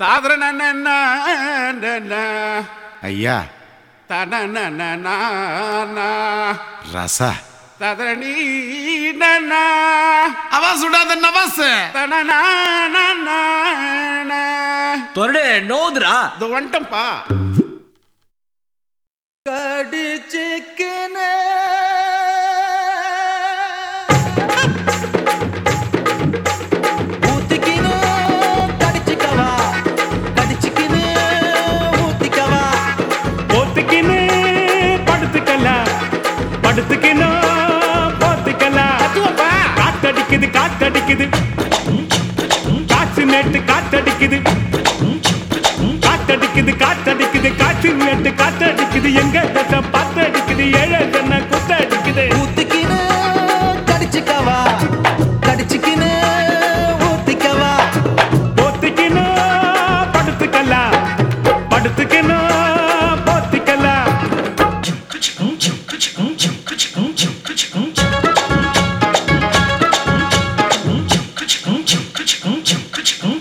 தாதரன ஐயா. ரசா. ததரணி அவா சுடாத நவாஸ் தொரடு நோதுரா. இது வந்துட்டம்பா காத்தடிக்குது காத்தடிக்குது. காற்று நேட்டு காத்தடிக்குது. காத்தடிக்குது காத்தடிக்குது. காற்று நேட்டு காத்தடிக்குது. எங்க தசை பார்த்தடிக்குது. ஏழை ஏ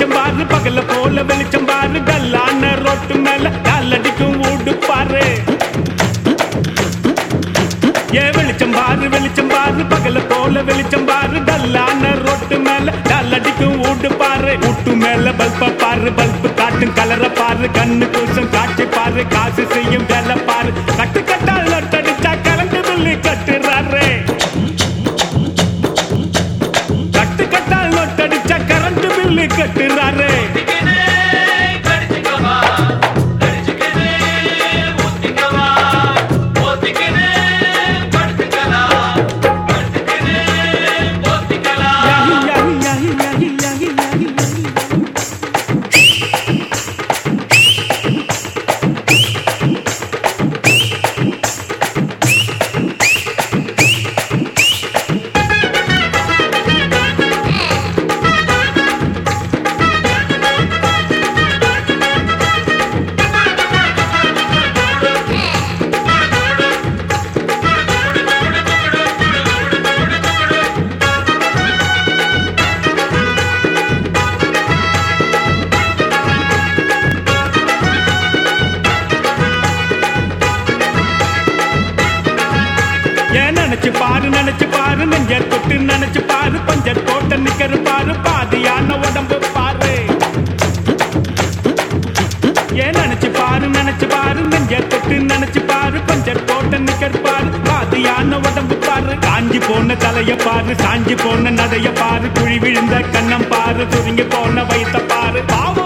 வெளிச்சம் பாரு பகல போல வெளிச்சம் பாரு. கல்லான ரோட்டு மேல காலடிக்கும் ஊடு பாரு. ஏ வெளிச்சம் பாரு வெளிச்சம் பாரு. பகல போல வெளிச்சம் பாரு. கல்லான ரோட்டு மேல காலடிக்கும் ஊடு பாரு. ஊட்டு மேல பல்ப பாரு பல்பு காட்டும் கலரை பாரு. கண்ணு கூசம் காட்சி பாரு. காசு செய்யும் வேலை பாரு. கட்டு கட்டால் நினைச்சு பாரு நினைச்சு பாரு நெஞ்ச தொட்டு நினைச்சு பாரு பஞ்ச தோட்ட நிக்கிற பாரு பாதியான உடம்பு பாரு. ஏன் நினைச்சு பாரு நினைச்சு பாரு நெஞ்ச தொட்டு நினைச்சு பாரு பஞ்ச தோட்ட நிக்கிற பாரு பாதியான உடம்பு பாரு. காஞ்சி போன தலைய பாரு சாஞ்சி போன நடைய பாரு குழி விழுந்த கண்ணம் பாரு சுருங்கி போன வயித்த பாரு. பாவம்